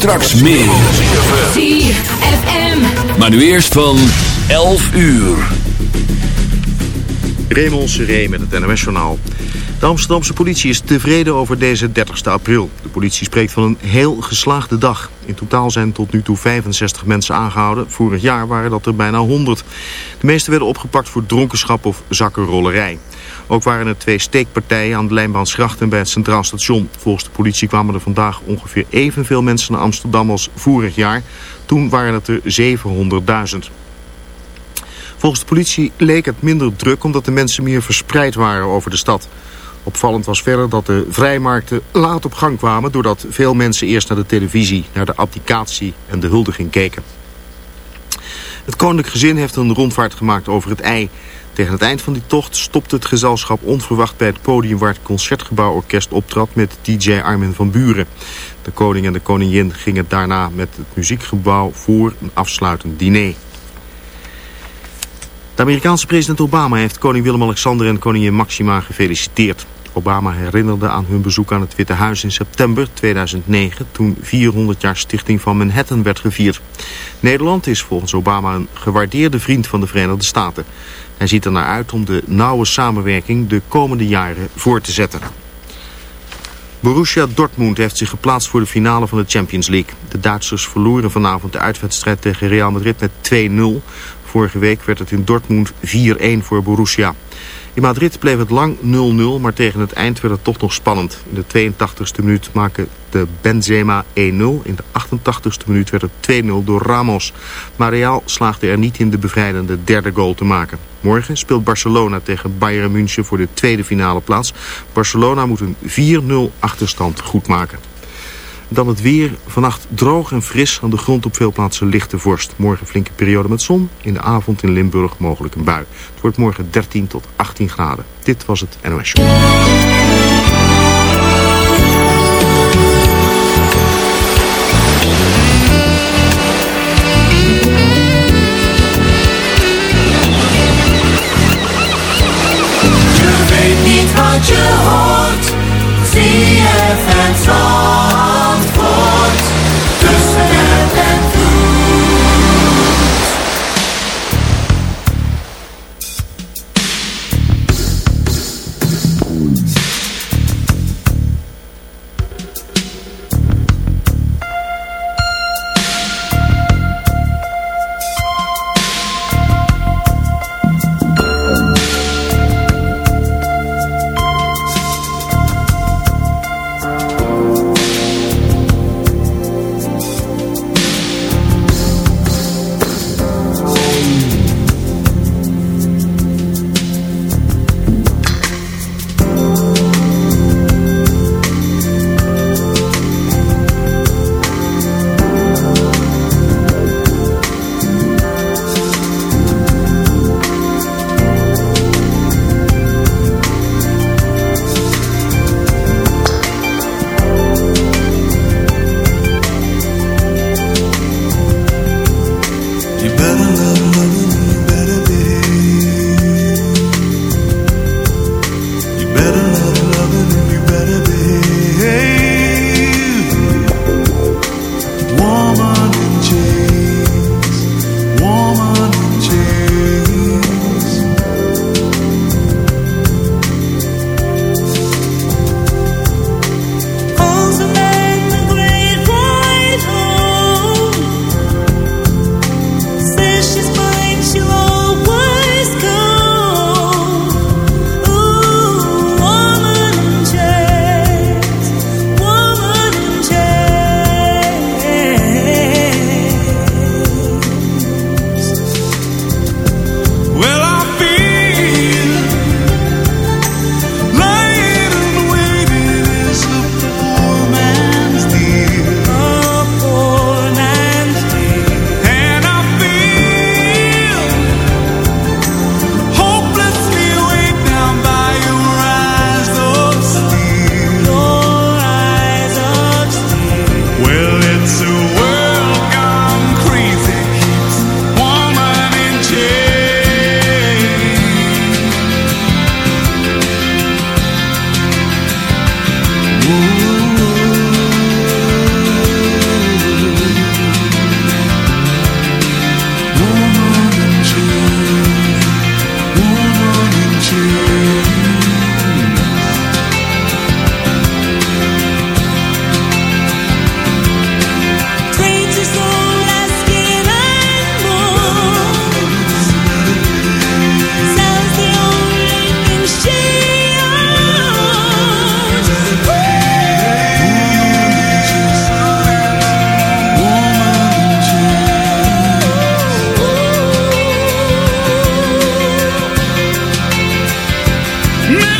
Straks meer. Maar nu eerst van 11 uur. Raymond Seré met het NOS-journaal. De Amsterdamse politie is tevreden over deze 30 april. De politie spreekt van een heel geslaagde dag. In totaal zijn tot nu toe 65 mensen aangehouden. Vorig jaar waren dat er bijna 100. De meeste werden opgepakt voor dronkenschap of zakkenrollerij. Ook waren er twee steekpartijen aan de lijnbaan Schrachten bij het Centraal Station. Volgens de politie kwamen er vandaag ongeveer evenveel mensen naar Amsterdam als vorig jaar. Toen waren het er 700.000. Volgens de politie leek het minder druk omdat de mensen meer verspreid waren over de stad. Opvallend was verder dat de vrijmarkten laat op gang kwamen... doordat veel mensen eerst naar de televisie, naar de abdicatie en de huldiging keken. Het koninklijk gezin heeft een rondvaart gemaakt over het ei. Tegen het eind van die tocht stopte het gezelschap onverwacht bij het podium... waar het Concertgebouworkest optrad met DJ Armin van Buren. De koning en de koningin gingen daarna met het muziekgebouw voor een afsluitend diner. De Amerikaanse president Obama heeft koning Willem-Alexander en koningin Maxima gefeliciteerd. Obama herinnerde aan hun bezoek aan het Witte Huis in september 2009... toen 400 jaar stichting van Manhattan werd gevierd. Nederland is volgens Obama een gewaardeerde vriend van de Verenigde Staten. Hij ziet er naar uit om de nauwe samenwerking de komende jaren voor te zetten. Borussia Dortmund heeft zich geplaatst voor de finale van de Champions League. De Duitsers verloren vanavond de uitwedstrijd tegen Real Madrid met 2-0. Vorige week werd het in Dortmund 4-1 voor Borussia. In Madrid bleef het lang 0-0, maar tegen het eind werd het toch nog spannend. In de 82e minuut maakte de Benzema 1-0. In de 88e minuut werd het 2-0 door Ramos. Maar Real slaagde er niet in de bevrijdende derde goal te maken. Morgen speelt Barcelona tegen Bayern München voor de tweede finale plaats. Barcelona moet een 4-0 achterstand goedmaken. Dan het weer. Vannacht droog en fris. Aan de grond op veel plaatsen lichte vorst. Morgen flinke periode met zon. In de avond in Limburg mogelijk een bui. Het wordt morgen 13 tot 18 graden. Dit was het NOS. Je je No!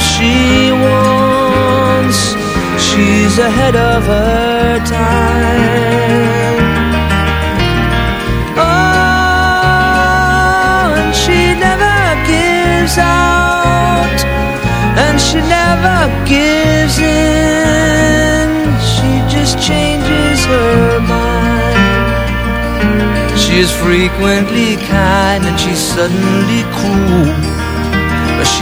She wants. She's ahead of her time. Oh, and she never gives out, and she never gives in. She just changes her mind. She is frequently kind, and she's suddenly cruel.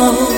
Oh.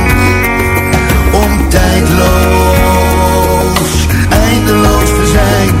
eindeloos, eindeloos verzeild.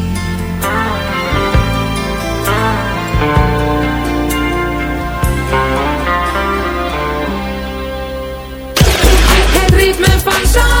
们放手。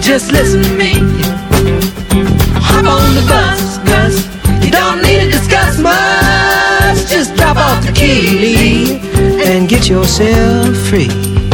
Just listen to me. Hop on the bus, Gus. You don't need to discuss much. Just drop off the key and get yourself free.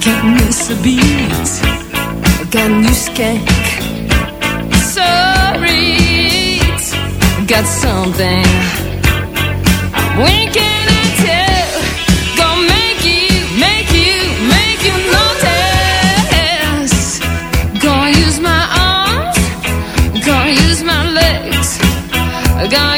Can't miss a beat. I got new skank, sorry. I got something. Winking at you, gonna make you, make you, make you notice. Gonna use my arms, gonna use my legs, gonna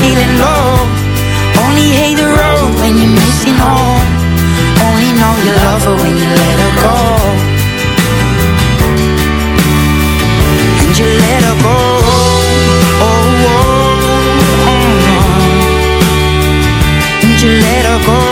feeling low. Only hate the road when you're missing home. Only know you love her when you let her go. And you let her go. Oh, oh, oh, oh. And you let her go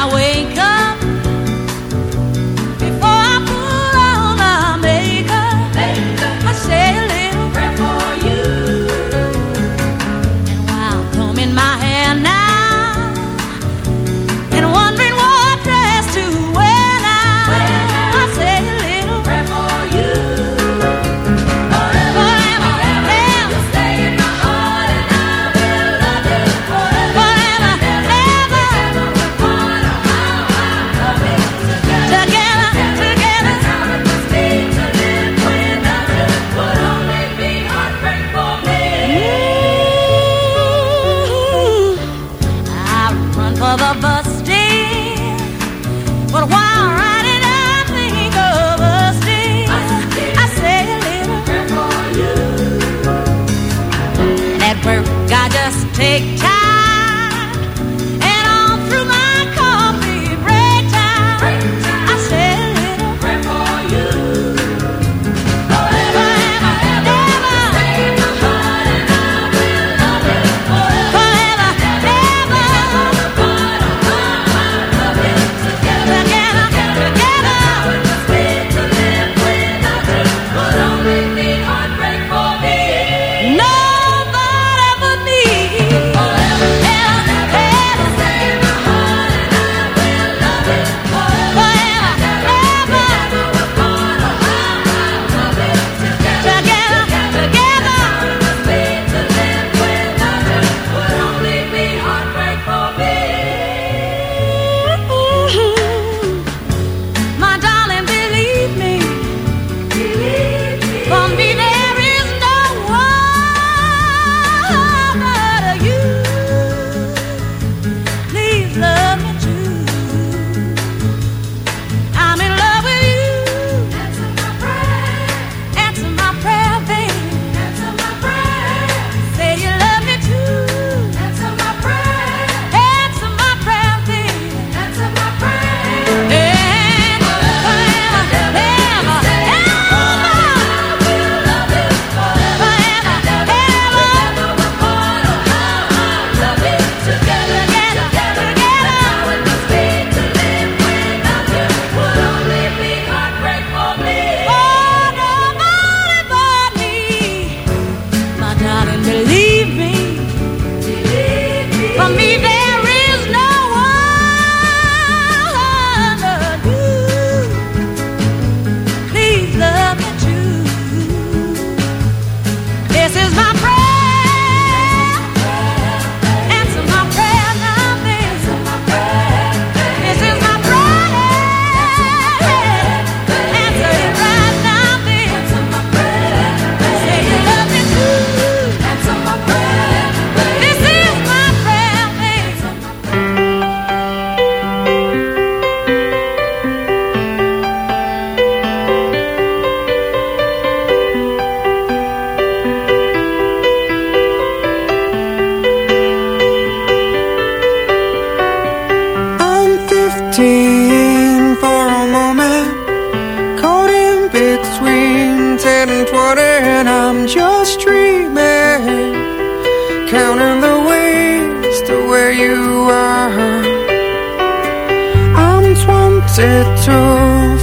I'm wanted to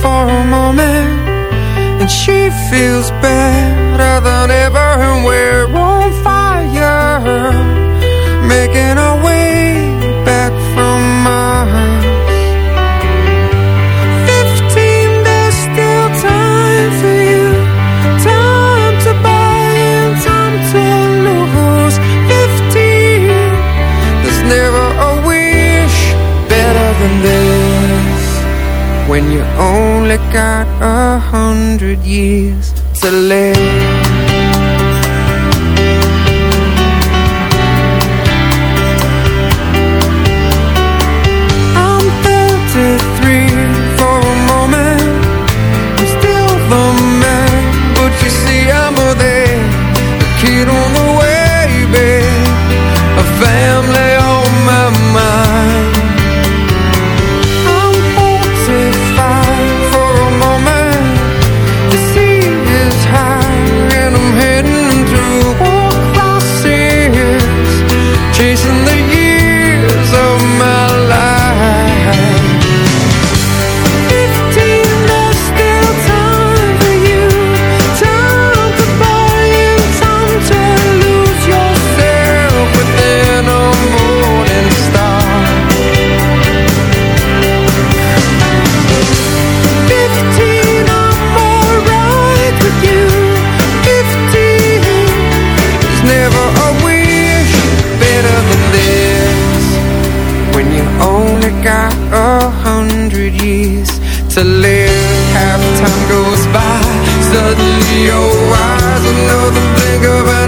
for a moment And she feels better than ever and we're only got a hundred years to live. to live. Half time goes by. Suddenly your eyes Another blink of an